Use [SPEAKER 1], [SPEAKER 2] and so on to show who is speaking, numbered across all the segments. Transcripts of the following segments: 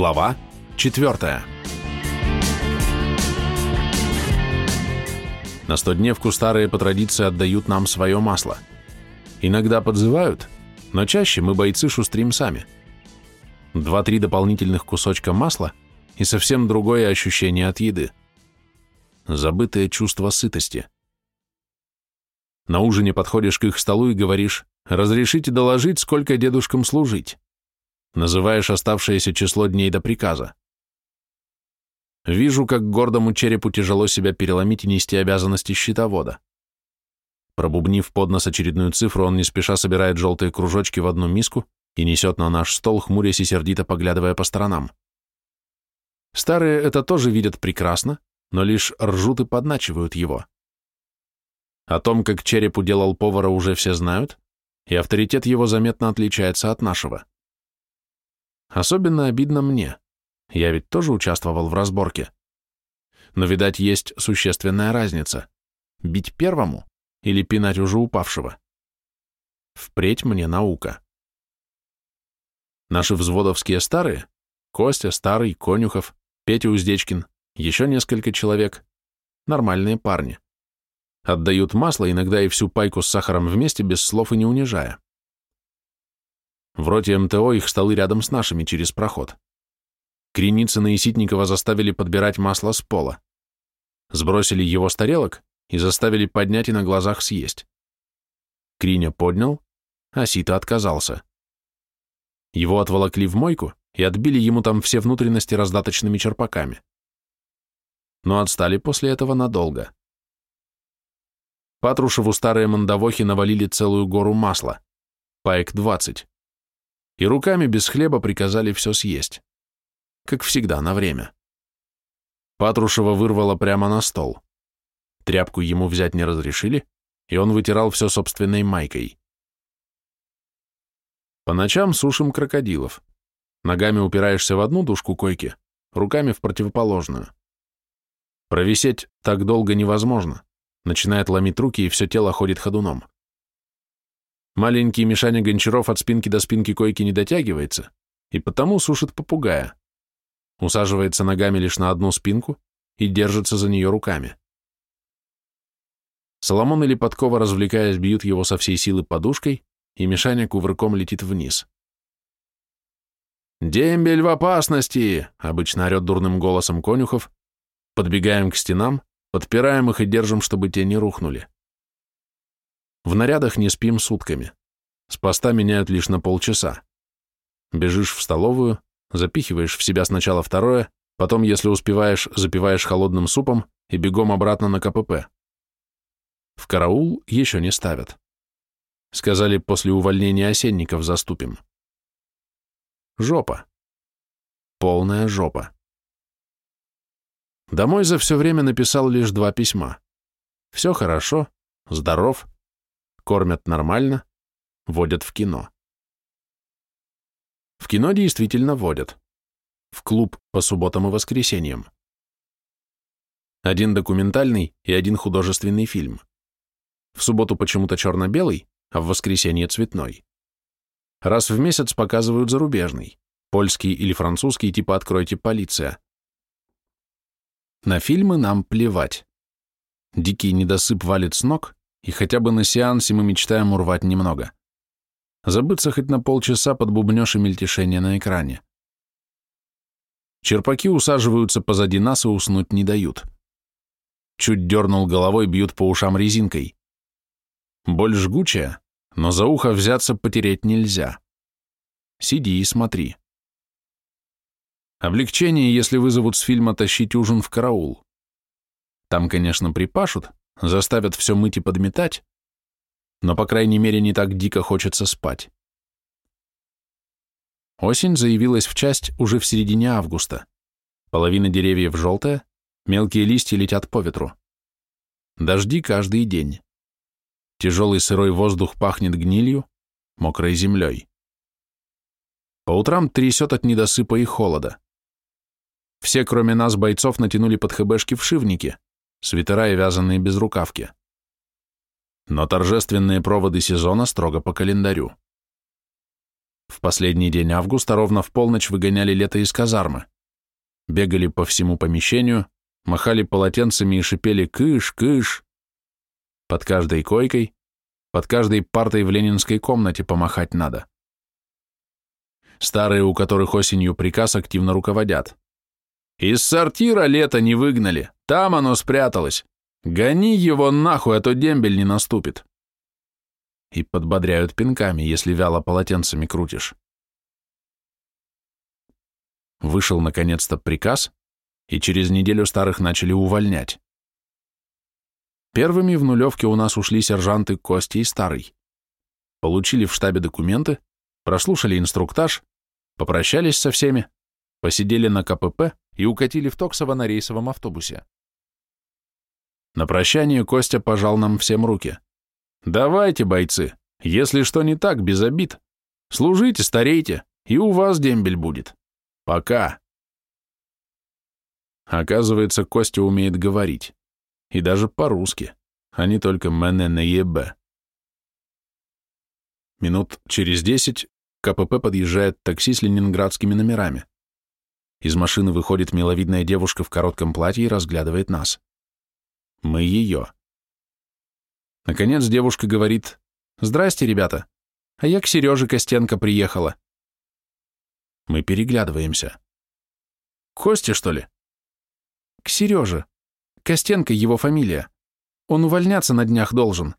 [SPEAKER 1] Глава 4. На стодневку старые по традиции отдают нам свое масло. Иногда подзывают, но чаще мы, бойцы, шустрим сами. Два-три дополнительных кусочка масла и совсем другое ощущение от еды. Забытое чувство сытости. На ужине подходишь к их столу и говоришь «Разрешите доложить, сколько дедушкам служить?» Называешь оставшееся число дней до приказа. Вижу, как гордому черепу тяжело себя переломить и нести обязанности счетовода. Пробубнив под нос очередную цифру, он не спеша собирает желтые кружочки в одну миску и несет на наш стол, хмурясь и сердито поглядывая по сторонам. Старые это тоже видят прекрасно, но лишь ржут и подначивают его. О том, как череп уделал повара, уже все знают, и авторитет его заметно отличается от нашего. Особенно обидно мне. Я ведь тоже участвовал в разборке. Но, видать, есть существенная разница. Бить первому или пинать уже упавшего. Впредь мне наука. Наши взводовские старые, Костя, Старый, Конюхов, Петя Уздечкин, еще несколько человек, нормальные парни. Отдают масло, иногда и всю пайку с сахаром вместе, без слов и не унижая. В роте МТО их столы рядом с нашими через проход. Креницына и Ситникова заставили подбирать масло с пола. Сбросили его с тарелок и заставили поднять и на глазах съесть. Криня поднял, а Сита отказался. Его отволокли в мойку и отбили ему там все внутренности раздаточными черпаками. Но отстали после этого надолго. Патрушеву старые мандавохи навалили целую гору масла, паек двадцать и руками без хлеба приказали все съесть. Как всегда, на время. Патрушева вырвала прямо на стол. Тряпку ему взять не разрешили, и он вытирал все собственной майкой. По ночам сушим крокодилов. Ногами упираешься в одну дужку койки, руками в противоположную. Провисеть так долго невозможно. Начинает ломить руки, и все тело ходит ходуном. Маленький Мишаня Гончаров от спинки до спинки койки не дотягивается, и потому сушит попугая. Усаживается ногами лишь на одну спинку и держится за нее руками. Соломон или Подкова, развлекаясь, бьют его со всей силы подушкой, и Мишаня кувырком летит вниз. «Дембель в опасности!» — обычно орет дурным голосом конюхов. Подбегаем к стенам, подпираем их и держим, чтобы те не рухнули. В нарядах не спим сутками. С поста меняют лишь на полчаса. Бежишь в столовую, запихиваешь в себя сначала второе, потом, если успеваешь, запиваешь холодным супом и бегом обратно на КПП. В караул еще не ставят. Сказали, после увольнения осенников заступим. Жопа. Полная жопа. Домой за все время написал лишь два письма. Все хорошо, здоров, кормят нормально, водят в кино. В кино действительно водят. В клуб по субботам и воскресеньям. Один документальный и один художественный фильм. В субботу почему-то черно-белый, а в воскресенье цветной. Раз в месяц показывают зарубежный, польский или французский, типа «Откройте, полиция». На фильмы нам плевать. Дикий недосып валит с ног, и хотя бы на сеансе мы мечтаем урвать немного. Забыться хоть на полчаса под бубнёж и мельтешение на экране. Черпаки усаживаются позади нас и уснуть не дают. Чуть дернул головой, бьют по ушам резинкой. Боль жгучая, но за ухо взяться потереть нельзя. Сиди и смотри. Облегчение, если вызовут с фильма тащить ужин в караул. Там, конечно, припашут, заставят все мыть и подметать, но, по крайней мере, не так дико хочется спать. Осень заявилась в часть уже в середине августа. Половина деревьев желтая, мелкие листья летят по ветру. Дожди каждый день. Тяжелый сырой воздух пахнет гнилью, мокрой землей. По утрам трясет от недосыпа и холода. Все, кроме нас, бойцов, натянули под ХБшки вшивники, свитера и вязаные безрукавки. Но торжественные проводы сезона строго по календарю. В последний день августа ровно в полночь выгоняли лето из казармы. Бегали по всему помещению, махали полотенцами и шипели «кыш, кыш». Под каждой койкой, под каждой партой в ленинской комнате помахать надо. Старые, у которых осенью приказ, активно руководят. Из сортира лето не выгнали, там оно спряталось. Гони его нахуй, а то дембель не наступит. И подбодряют пинками, если вяло полотенцами крутишь. Вышел наконец-то приказ, и через неделю старых начали увольнять. Первыми в нулевке у нас ушли сержанты Кости и Старый. Получили в штабе документы, прослушали инструктаж, попрощались со всеми, посидели на КПП и укатили в Токсово на рейсовом автобусе. На прощание Костя пожал нам всем руки. «Давайте, бойцы, если что не так, без обид. Служите, старейте, и у вас дембель будет. Пока». Оказывается, Костя умеет говорить. И даже по-русски, а не только «мене на ебе». Минут через десять КПП подъезжает такси с ленинградскими номерами. Из машины выходит миловидная девушка в коротком платье и разглядывает нас. Мы ее. Наконец девушка говорит, «Здрасте, ребята, а я к Сереже Костенко приехала». Мы переглядываемся. «Костя, что ли?» «К Сереже. Костенко его фамилия. Он увольняться на днях должен».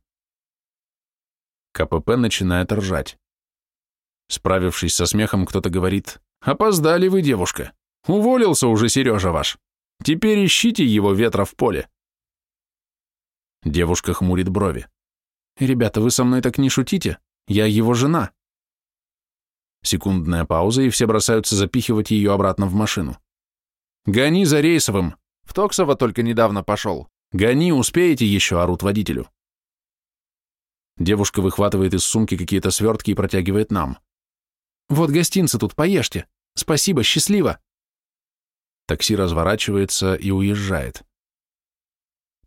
[SPEAKER 1] КПП начинает ржать. Справившись со смехом, кто-то говорит, «Опоздали вы, девушка. Уволился уже Сережа ваш. Теперь ищите его ветра в поле». Девушка хмурит брови. «Ребята, вы со мной так не шутите? Я его жена». Секундная пауза, и все бросаются запихивать ее обратно в машину. «Гони за рейсовым! В Токсово только недавно пошел. Гони, успеете еще!» — орут водителю. Девушка выхватывает из сумки какие-то свертки и протягивает нам. «Вот гостинцы тут, поешьте! Спасибо, счастливо!» Такси разворачивается и уезжает.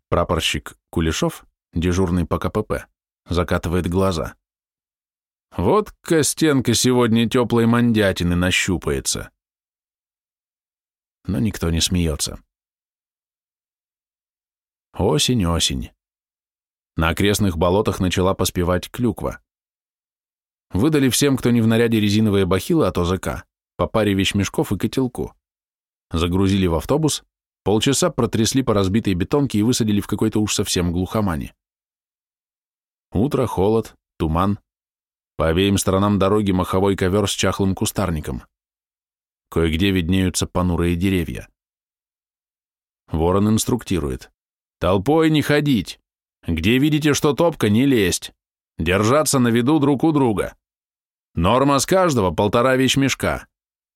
[SPEAKER 1] Прапорщик Кулешов, дежурный по КПП, закатывает глаза. Вот Костенко сегодня теплой мандятины нащупается. Но никто не смеется. Осень, осень. На окрестных болотах начала поспевать клюква. Выдали всем, кто не в наряде резиновые бахилы от ОЗК, по паре вещмешков и котелку. Загрузили в автобус, полчаса протрясли по разбитой бетонке и высадили в какой-то уж совсем глухомане. Утро, холод, туман. По обеим сторонам дороги маховой ковер с чахлым кустарником. Кое-где виднеются понурые деревья. Ворон инструктирует. «Толпой не ходить! Где видите, что топка, не лезть! Держаться на виду друг у друга! Норма с каждого полтора вещмешка.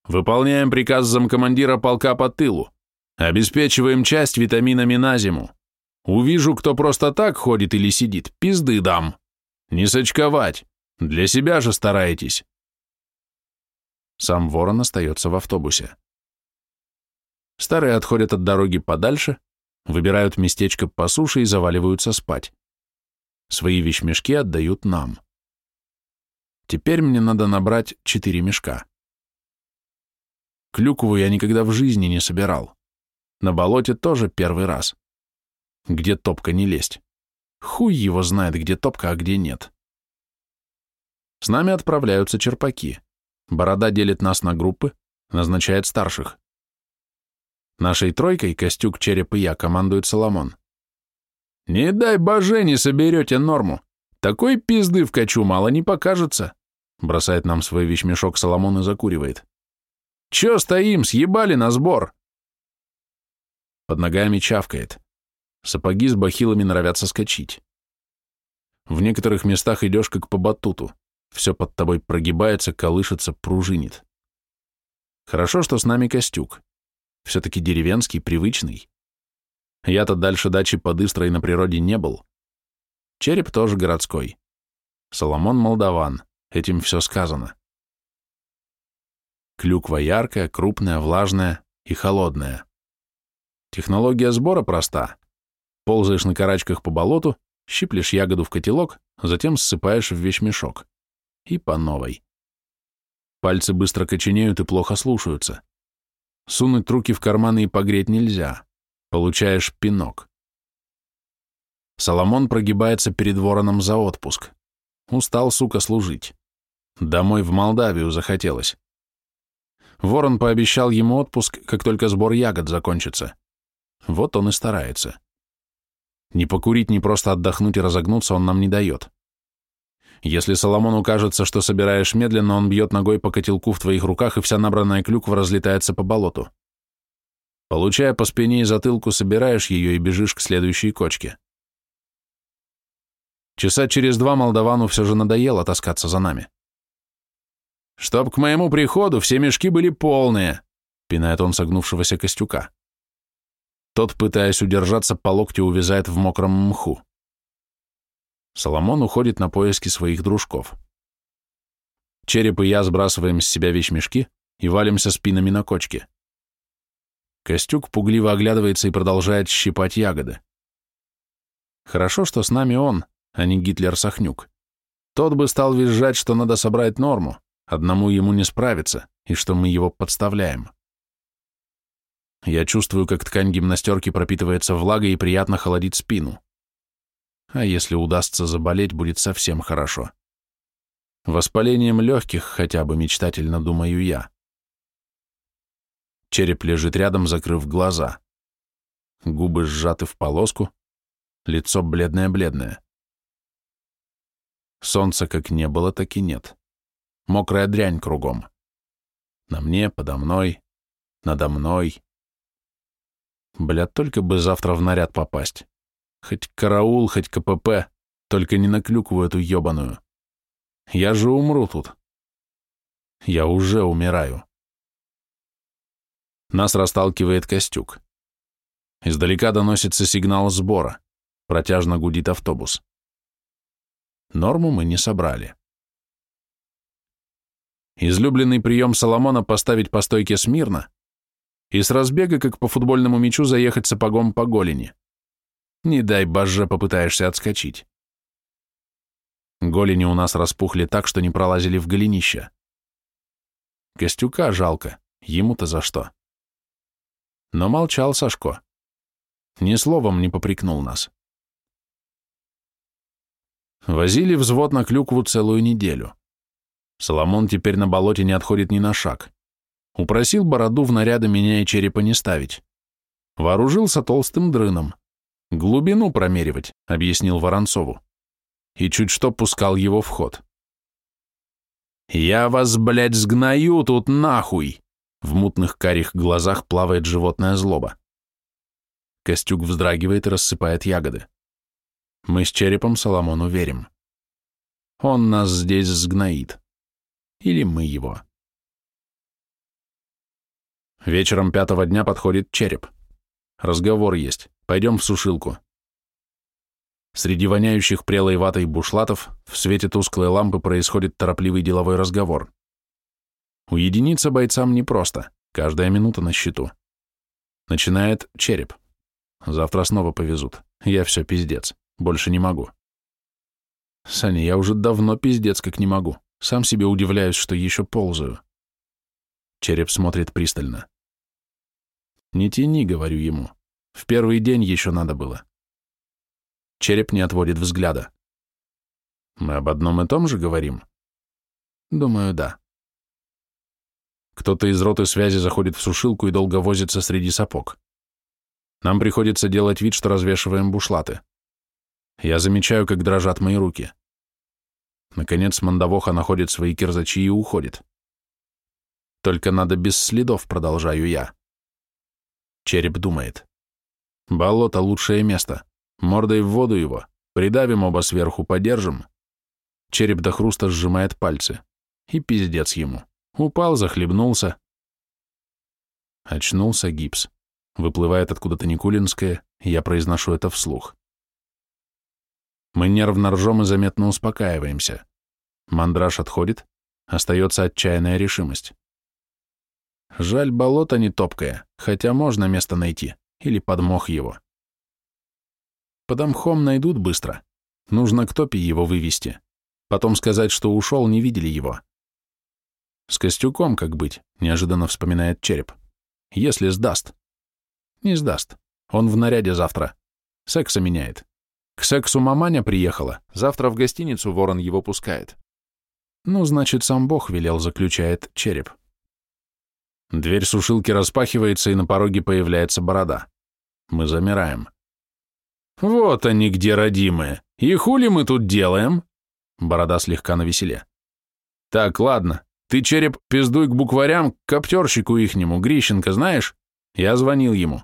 [SPEAKER 1] Выполняем приказ замкомандира полка по тылу. Обеспечиваем часть витаминами на зиму. Увижу, кто просто так ходит или сидит, пизды дам. Не сочковать. Для себя же старайтесь. Сам ворон остается в автобусе. Старые отходят от дороги подальше, выбирают местечко по суше и заваливаются спать. Свои вещмешки отдают нам. Теперь мне надо набрать четыре мешка. Клюкву я никогда в жизни не собирал. На болоте тоже первый раз. Где топка не лезть. Хуй его знает, где топка, а где нет. С нами отправляются черпаки. Борода делит нас на группы, назначает старших. Нашей тройкой Костюк, Череп и я командует Соломон. «Не дай боже, не соберете норму. Такой пизды в качу мало не покажется», бросает нам свой вещмешок Соломон и закуривает. «Чё стоим, съебали на сбор?» Под ногами чавкает. Сапоги с бахилами норовят соскочить. В некоторых местах идешь как по батуту. Все под тобой прогибается, колышется, пружинит. Хорошо, что с нами Костюк. Все-таки деревенский, привычный. Я-то дальше дачи под Истрой на природе не был. Череп тоже городской. Соломон молдаван. Этим все сказано. Клюква яркая, крупная, влажная и холодная. Технология сбора проста. Ползаешь на карачках по болоту, щиплешь ягоду в котелок, затем ссыпаешь в вещмешок. И по новой. Пальцы быстро коченеют и плохо слушаются. Сунуть руки в карманы и погреть нельзя. Получаешь пинок. Соломон прогибается перед вороном за отпуск. Устал, сука, служить. Домой в Молдавию захотелось. Ворон пообещал ему отпуск, как только сбор ягод закончится. Вот он и старается. Ни покурить, ни просто отдохнуть и разогнуться он нам не дает. Если Соломону кажется, что собираешь медленно, он бьет ногой по котелку в твоих руках, и вся набранная клюква разлетается по болоту. Получая по спине и затылку, собираешь ее и бежишь к следующей кочке. Часа через два молдавану все же надоело таскаться за нами. «Чтоб к моему приходу все мешки были полные», — пинает он согнувшегося костюка. Тот, пытаясь удержаться, по локте увязает в мокром мху. Соломон уходит на поиски своих дружков. Череп и я сбрасываем с себя вещмешки и валимся спинами на кочке. Костюк пугливо оглядывается и продолжает щипать ягоды. Хорошо, что с нами он, а не Гитлер-Сахнюк. Тот бы стал визжать, что надо собрать норму, одному ему не справиться, и что мы его подставляем. Я чувствую, как ткань гимнастерки пропитывается влагой и приятно холодит спину. А если удастся заболеть, будет совсем хорошо. Воспалением легких хотя бы мечтательно думаю я. Череп лежит рядом, закрыв глаза. Губы сжаты в полоску, лицо бледное-бледное. Солнца как не было, так и нет. Мокрая дрянь кругом. На мне, подо мной, надо мной. Бля, только бы завтра в наряд попасть. Хоть караул, хоть КПП, только не на клюкву эту ебаную. Я же умру тут. Я уже умираю. Нас расталкивает Костюк. Издалека доносится сигнал сбора. Протяжно гудит автобус. Норму мы не собрали. Излюбленный прием Соломона поставить по стойке смирно и с разбега, как по футбольному мячу, заехать сапогом по голени. Не дай боже, попытаешься отскочить. Голени у нас распухли так, что не пролазили в голенище. Костюка жалко, ему-то за что. Но молчал Сашко. Ни словом не попрекнул нас. Возили взвод на клюкву целую неделю. Соломон теперь на болоте не отходит ни на шаг. Упросил бороду в наряды меня и черепа не ставить. Вооружился толстым дрыном. «Глубину промеривать», — объяснил Воронцову. И чуть что пускал его в ход. «Я вас, блядь, сгною тут нахуй!» В мутных карих глазах плавает животная злоба. Костюк вздрагивает и рассыпает ягоды. Мы с черепом Соломону верим. Он нас здесь сгноит. Или мы его. Вечером пятого дня подходит череп. Разговор есть. Пойдем в сушилку. Среди воняющих прелой ватой бушлатов в свете тусклой лампы происходит торопливый деловой разговор. Уединиться бойцам непросто, каждая минута на счету. Начинает череп. Завтра снова повезут. Я все пиздец. Больше не могу. Саня, я уже давно пиздец как не могу. Сам себе удивляюсь, что еще ползаю. Череп смотрит пристально. Не тяни, говорю ему. В первый день еще надо было. Череп не отводит взгляда. Мы об одном и том же говорим? Думаю, да. Кто-то из роты связи заходит в сушилку и долго возится среди сапог. Нам приходится делать вид, что развешиваем бушлаты. Я замечаю, как дрожат мои руки. Наконец Мандавоха находит свои кирзачи и уходит. Только надо без следов, продолжаю я. Череп думает. Болото — лучшее место. Мордой в воду его. Придавим оба сверху, подержим. Череп до хруста сжимает пальцы. И пиздец ему. Упал, захлебнулся. Очнулся гипс. Выплывает откуда-то Никулинское, я произношу это вслух. Мы нервно ржем и заметно успокаиваемся. Мандраж отходит, остается отчаянная решимость. Жаль, болото не топкое, хотя можно место найти или подмох его. Под мхом найдут быстро. Нужно к топе его вывести. Потом сказать, что ушел, не видели его. С Костюком как быть, неожиданно вспоминает череп. Если сдаст. Не сдаст. Он в наряде завтра. Секса меняет. К сексу маманя приехала. Завтра в гостиницу ворон его пускает. Ну, значит, сам Бог велел, заключает череп. Дверь сушилки распахивается, и на пороге появляется борода. Мы замираем. «Вот они где, родимые! И хули мы тут делаем?» Борода слегка навеселе. «Так, ладно, ты, череп, пиздуй к букварям, к коптерщику ихнему, Грищенко, знаешь? Я звонил ему.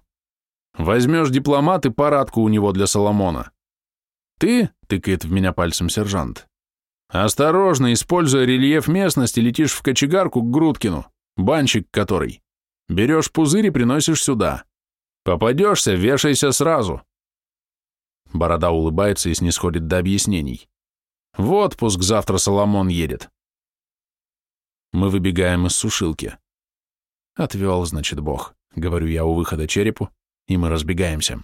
[SPEAKER 1] Возьмешь дипломат и парадку у него для Соломона. Ты, тыкает в меня пальцем сержант, осторожно, используя рельеф местности, летишь в кочегарку к Грудкину, банщик который. Берешь пузырь и приносишь сюда. Попадешься, вешайся сразу. Борода улыбается и снисходит до объяснений. В отпуск завтра Соломон едет. Мы выбегаем из сушилки. Отвел, значит, Бог, говорю я у выхода черепу, и мы разбегаемся.